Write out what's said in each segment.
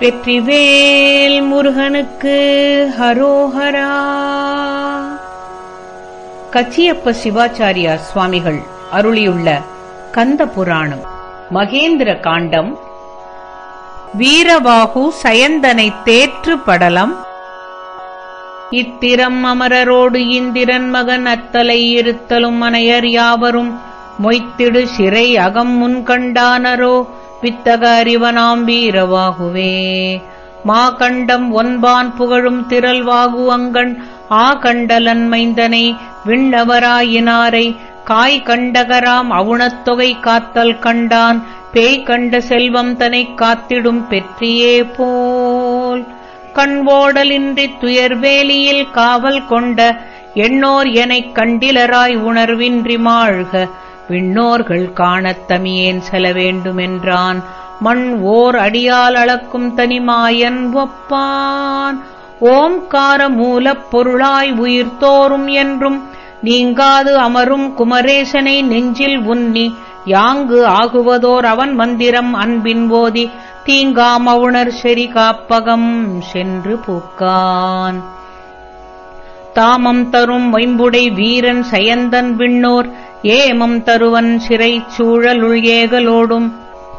வெற்றிவேல் முருகனுக்கு ஹரோஹரா. கச்சியப்ப சிவாச்சாரியார் சுவாமிகள் அருளியுள்ள கந்த புராணம் மகேந்திர காண்டம். வீரவாகு சயந்தனை தேற்று படலம். இத்திரம் அமரரோடு இந்திரன் மகன் அத்தலை இருத்தலும் மனையர் யாவரும் மொய்த்திடு சிறை அகம் முன்கண்டானரோ. வித்தக அறிவனாம் வீரவாகுவே. மா கண்டம் ஒன்பான் புகழும் திரள்வாகு அங்கண் ஆ கண்டலன் மைந்தனை விண்ணவராயினாரை காய் கண்டகராம் அவுணத்தொகை காத்தல் கண்டான் பேய் கண்ட செல்வம் தனைக் காத்திடும் பெற்றியே போல். கண்வோடலின்றித் துயர்வேலியில் காவல் கொண்ட எண்ணோர் எனைக் கண்டிலராய் உணர்வின்றி மாழ்க விண்ணோர்கள் காணத் தமியேன் செல வேண்டுமென்றான். மண் ஓர் அடியால் அளக்கும் தனிமாயன் ஒப்பான். ஓம்கார மூலப் பொருளாய் உயிர்த்தோறும் என்றும் நீங்காது அமரும் குமரேசனை நெஞ்சில் உன்னி யாங்கு ஆகுவதோர் அவன் மந்திரம் அன்பின் போதி தீங்காமவுணர் செறி காப்பகம் சென்று பூக்கான். தாமம் தரும் வைம்புடை வீரன் சயந்தன் விண்ணோர் ஏமம் தருவன் சிறை சூழலுள் ஏகலோடும்.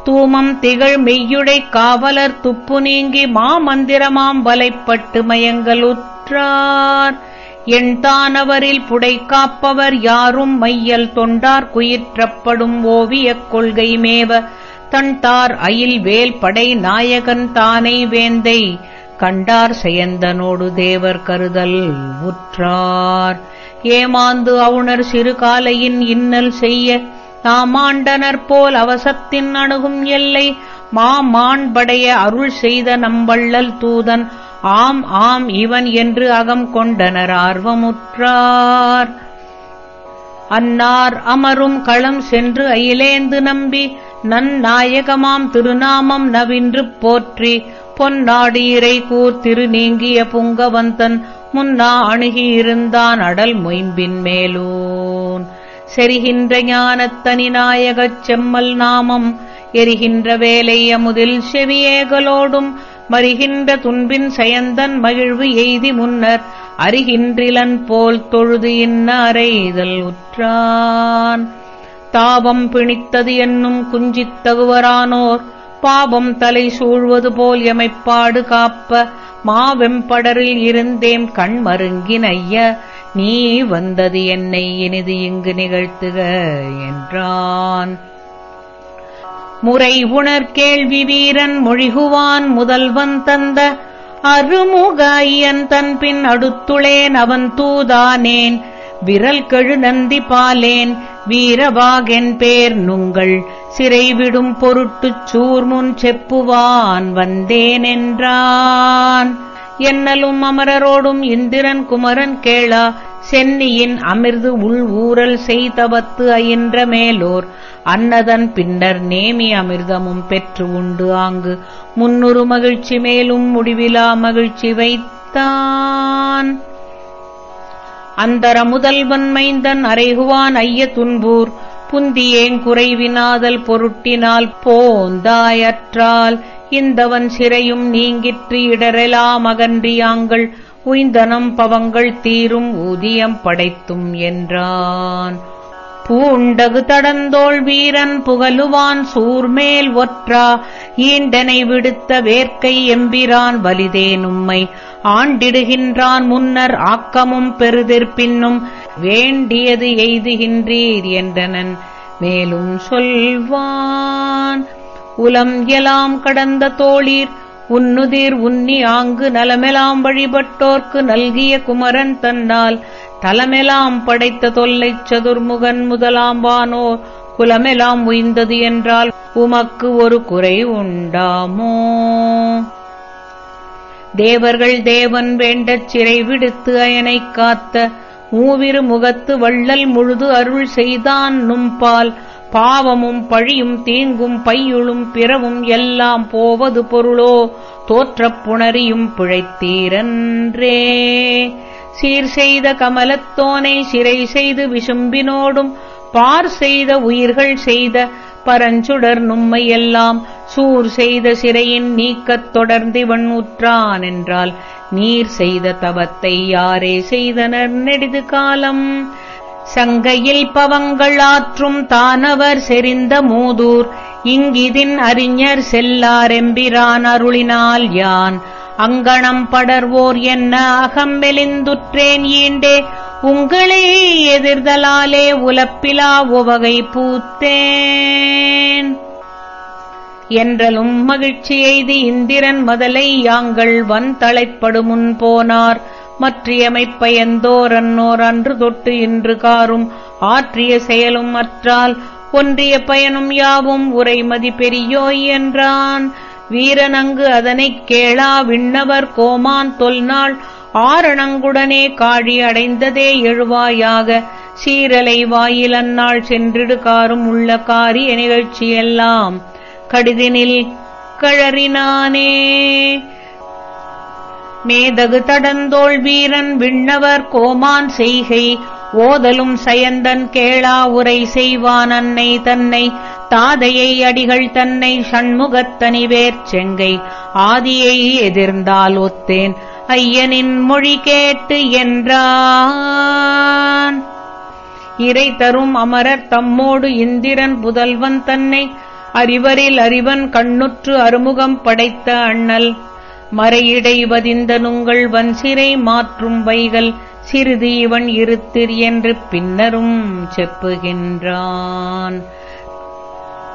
தூமம் திகழ் மெய்யுடை காவலர் துப்பு நீங்கி மாமந்திரமாம் வலைப்பட்டு மயங்கலுற்றார். எண்தானவரில் புடை காப்பவர் யாரும் மையல் தொண்டார் குயிற்றப்படும் ஓவியக் கொள்கை மேவ. தன்தார் அயில் வேல் படை நாயகன் தானை வேந்தை. கண்டார் செயந்தனோடு தேவர் கருதல் உற்றார். ஏமாந்து அவுணர் சிறுகாலையின் இன்னல் செய்ய தாமாண்டனர் போல் அவசத்தின் அணுகும் எல்லை மாமாண்படைய அருள் செய்த நம்பள்ளல் தூதன் ஆம் ஆம் இவன் என்று அகம் கொண்டனர் ஆர்வமுற்றார். அன்னார் அமரும் களம் சென்று அயிலேந்து நம்பி நன்னாயகமாம் திருநாமம் நவின்று போற்றி பொன்னாடி கூர்த்திரு நீங்கிய புங்கவந்தன் முன்னா அணுகியிருந்தான் அடல் மொயம்பின் மேலோன். செரிகின்ற ஞானத்தனி நாயகச் செம்மல் நாமம் எரிகின்ற வேலை அமுதில் செவியேகலோடும் மறிகின்ற துன்பின் சயந்தன் மகிழ்வு எய்தி முன்னர் அறிகின்றிலன் போல் தொழுது இன்ன அறைதல் உற்றான். தாபம் பிணித்தது என்னும் குஞ்சித் தகுவரானோர் பாபம் தலை சூழ்வது போல் எமைப்பாடு காப்ப மாவெம்படரில் இருந்தேம் கண் மருங்கினைய நீ வந்தது என்னை இனிது இங்கு நிகழ்த்துக என்றான். முறை உணர் கேள்வி வீரன் மொழிகுவான் முதல்வன் தந்த அருமுக ஐயன் தன்பின் அடுத்துளேன் அவன் தூதானேன் விரல் கழு நந்தி பாலேன் வீரவாகென் பேர் நுங்கள் சிறைவிடும் பொருட்டுச் சூர்முன் செப்புவான் வந்தேன் என்றான் என்னலும் அமரரோடும் இந்திரன் குமரன் கேளா சென்னியின் அமிர்து உள் ஊரல் செய்தவத்து அயின்ற மேலோர். அன்னதன் பின்னர் நேமி அமிர்தமும் பெற்று உண்டு ஆங்கு. முன்னுறு மகிழ்ச்சி மேலும் முடிவிலா மகிழ்ச்சி வைத்தான். அந்தர முதல்வன் மைந்தன் அறைகுவான் ஐய துன்பூர் புந்தியேன் குறைவினாதல் பொருட்டினால் போந்தாயற்றால். இந்தவன் சிறையும் நீங்கிற்று இடரெலாம் அகன்றியாங்கள் உய்ந்தனம் பவங்கள் தீரும் ஊதியம் படைத்தும் என்றான். பூண்டகு தடந்தோள் வீரன் புகழுவான் சூர்மேல் ஒற்றா. ஈண்டனை விடுத்த வேர்க்கை எம்பிரான் வலிதே நும்மை ஆண்டிடுகின்றான் முன்னர் ஆக்கமும் பெருதிற் பின்னும். வேண்டியது எய்துகின்றீர் என்றனன். மேலும் சொல்வான் உலம் எலாம் கடந்த தோழீர் உன்னுதிர் உன்னி ஆங்கு நலமெலாம் வழிபட்டோர்க்கு நல்கிய குமரன் தன்னால். தலமெலாம் படைத்த தொல்லைச் சதுர்முகன் முதலாம்பானோ? குலமெலாம் உய்ந்தது என்றால் உமக்கு ஒரு குறை உண்டாமோ? தேவர்கள் தேவன் வேண்டச் சிறை விடுத்து அயனைக் காத்த மூவிரு முகத்து வள்ளல் முழுது அருள் செய்தான் நும்பால் பாவமும் பழியும் தீங்கும் பையுளும் பிறவும் எல்லாம் போவது பொருளோ? தோற்றப் புணரியும் பிழைத்தீரன்றே. சீர் செய்த கமலத்தோனை சிறை செய்து விசும்பினோடும் பார் செய்த உயிர்கள் செய்த பரஞ்சுடர் நும்மை எல்லாம் சூர் செய்த சிறையின் நீக்கத் தொடர்ந்திவன் உற்றான் என்றால் நீர் செய்த தவத்தை யாரே செய்தனர் நெடிது காலம். சங்கையில் பவங்கள் ஆற்றும் தானவர் செறிந்த மூதூர் இங்கிதின் அறிஞர் செல்லாரெம்பிரான் அருளினால் யான். அங்கணம் படர்வோர் என்ன அகம்பெலிந்துற்றேன் ஈண்டே. உங்களே எதிர்தலாலே உலப்பிலா உவகை பூத்தேன். என்றலும் மகிழ்ச்சி எய்தி இந்திரன் மதலை யாங்கள் வன் தலைப்படுமுன் போனார் மற்றியமைப்பயந்தோர் அன்னோர் அன்று தொட்டு இன்று காரும். ஆற்றிய செயலும் அற்றால் ஒன்றிய பயனும் யாவும் உரைமதி பெரியோய் என்றான். வீரன் அங்கு அதனைக் கேளா விண்ணவர் கோமான் தொல்நாள் ஆரணங்குடனே காழி அடைந்ததே எழுவாயாக சீரலை வாயில் அந்நாள் சென்றிடு காரும் உள்ள காரிய நிகழ்ச்சியெல்லாம் கடிதினில் கழறினானே. மேதகு தடந்தோள் வீரன் விண்ணவர் கோமான் செய்கை ஓதலும் சயந்தன் கேளா உரை செய்வான் அன்னை தன்னை. தாதையை அடிகள் தன்னை சண்முகத்தனிவேர் செங்கை ஆதியை எதிர்ந்தால் ஒத்தேன். ஐயனின் மொழி கேட்டு என்றான். இறை தரும் அமரர் தம்மோடு இந்திரன் புதல்வன் தன்னை அறிவரில் அறிவன் கண்ணுற்று அறுமுகம் படைத்த அண்ணல். மறையிடை வதிந்தனுங்கள் வன்சிறை மாற்றும் வைகள் சிறிது இவன் இருத்திர் என்று பின்னரும் செப்புகின்றான்.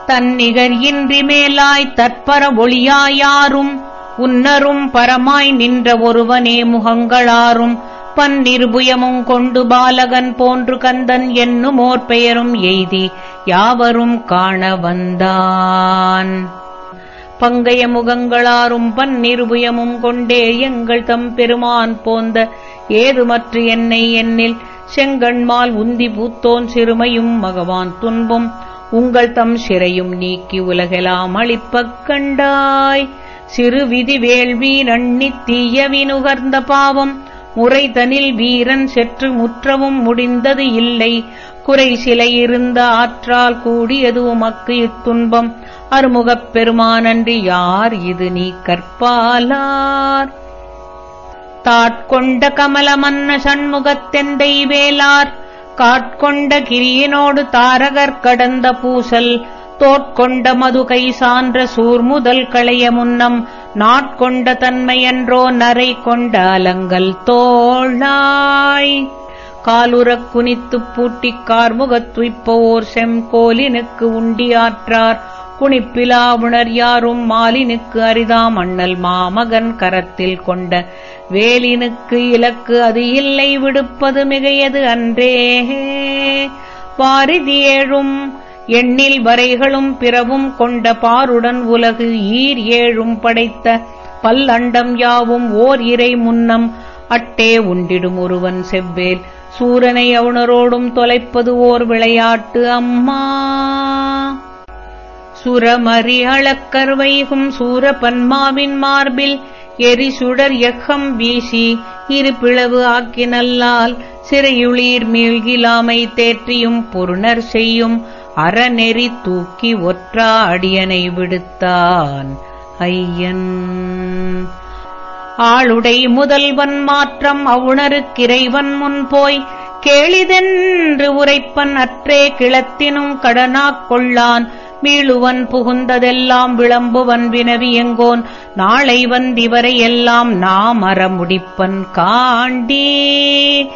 தன்னிகர் இன்றி மேலாய் தற்பர ஒளியாயாரும் உன்னரும் பரமாய் நின்ற ஒருவனே முகங்களாரும் பன்னிர்புயமும் கொண்டு பாலகன் போன்று கந்தன் என்னுமோர் பெயரும் எய்தி யாவரும் காண வந்தான். பங்கைய முகங்களாரும் பன்னிருபுயமும் கொண்டே எங்கள் தம் பெருமான் போந்த ஏதுமற்று என்னை என்னில் செங்கண்மால் உந்தி பூத்தோன் சிறுமையும் மகவான் துன்பும் உங்கள் தம் சிறையும் நீக்கி உலகெலாம் அளிப்பக் கண்டாய். சிறு விதி வேள்வி நண்ணி தீயவி நுகர்ந்த பாவம். முறைதனில் வீரன் செற்று முற்றவும் முடிந்தது இல்லை. குறை சிலை இருந்த ஆற்றால் கூடியது உமக்கு இத்துன்பம். அருமுகப் பெருமானன்றி யார் இது நீ கற்பாலார்? தாட்கொண்ட கமலமன்ன சண்முகத்தெந்தை வேளார் காட்கொண்ட கிரியினோடு தாரகர் கடந்த பூசல் தோட்கொண்ட மதுகை சான்ற சூர்முதல் களைய முன்னம் நாட்கொண்ட தன்மையன்றோ நரை கொண்ட அலங்கல் தோழாய். காலுறக் குனித்துப் பூட்டிக் கார்முகத்துய்ப்போர் செம்கோலினுக்கு உண்டியாற்றார் புனிப்பிலாவுணர் யாரும் மாலினுக்கு அரிதாம் அண்ணல் மாமகன் கரத்தில் கொண்ட வேலினுக்கு இலக்கு அது இல்லை விடுப்பது மிகையது அன்றே. பாரிதியேழும் ஏழும் எண்ணில் வரைகளும் பிறவும் கொண்ட பாருடன் உலகு ஈர் ஏழும் படைத்த பல்லண்டம் யாவும் ஓர் இறை முன்னம் அட்டே உண்டிடும் ஒருவன் செவ்வேல். சூரனை அவுணரோடும் தொலைப்பது ஓர் விளையாட்டு அம்மா. சுரமறி அளக்கர்வைகும் சூரபன்மாவின் மார்பில் எரி சுடர் எக்கம் வீசி இரு பிளவு ஆக்கினல்லால் சிறையுளீர் மீழ்கிலாமை தேற்றியும் பொருணர் செய்யும் அறநெறி தூக்கி ஒற்றா அடியனை விடுத்தான் ஐயன். ஆளுடை முதல்வன் மாற்றம் அவுணருக்கிறைவன் முன் போய் கேளிதென்று உரைப்பன் அற்றே கிளத்தினும் கடனாக் கொள்ளான் மீளுவன் புகுந்ததெல்லாம் விளம்புவன் வினவியங்கோன் நாளை வந்திவரை எல்லாம் நாம் அறமுடிப்பன் காண்டே.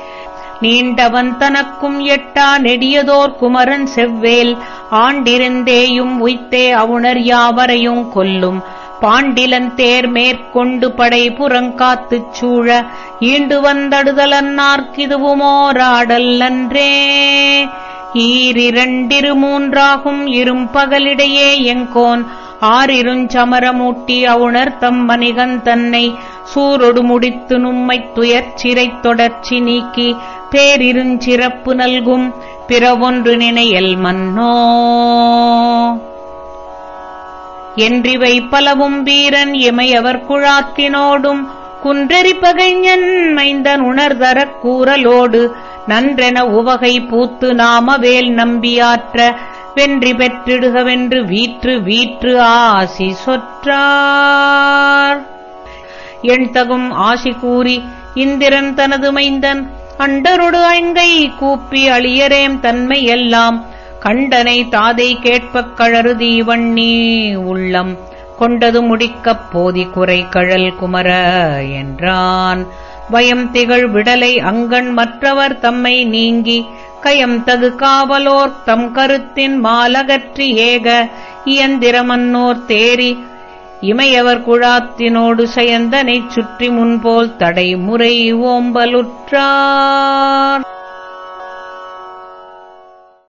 நீண்டவன் தனக்கும் எட்டா நெடியதோர் குமரன் செவ்வேல். ஆண்டிருந்தேயும் உய்த்தே அவுணர் யாவரையும் கொல்லும். பாண்டிலன் தேர் மேற்கொண்டு படை புறங்காத்துச் சூழ. ஈண்டு வந்தடுதலன்னார்க்கிதுவுமோராடல் நன்றே ஈரிரண்டிரு மூன்றாகும் இரும் பகலிடையே எங்கோன். ஆறிருஞ்சமரமூட்டி அவுணர் தம் மணிகன் தன்னை. சூரொடு முடித்து நும்மைத் துயர்ச்சிறைத் தொடர்ச்சி நீக்கி பேரிருஞ்சிறப்பு நல்கும். பிறவொன்று நினையல் மன்னோ. என்றிவை பலவும் வீரன் இமையவர் குழாத்தினோடும். குன்றெறி பகைஞன் மைந்தன் உணர்தரக் கூறலோடு. நன்றென உவகை பூத்து நாமவேல் நம்பியாற்ற வென்றி பெற்றிடுகவென்று வீற்று வீற்று ஆசி சொற்றார். எண்தகும் ஆசி கூறி இந்திரன் தனது மைந்தன் அண்டரொடு ஐங்கை கூப்பி அழியரேம் தன்மை எல்லாம் கண்டனை தாதை கேட்பக் கழறுதி வண்ணி உள்ளம் கொண்டது முடிக்கப் போதி குறை கழல் குமர என்றான். வயம் திகழ் விடலை அங்கண் மற்றவர் தம்மை நீங்கி கயம் தகு காவலோர் தம் கருத்தின் மாலகற்றி ஏக இயந்திரமன்னோர் தேரி இமையவர் குழாத்தினோடு செயந்தனைச் சுற்றி முன்போல் தடைமுறை ஓம்பலுற்றார்.